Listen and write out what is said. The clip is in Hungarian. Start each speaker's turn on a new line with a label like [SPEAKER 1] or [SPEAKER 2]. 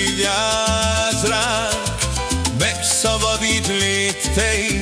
[SPEAKER 1] vigyázz ránk, megszabadít léteit.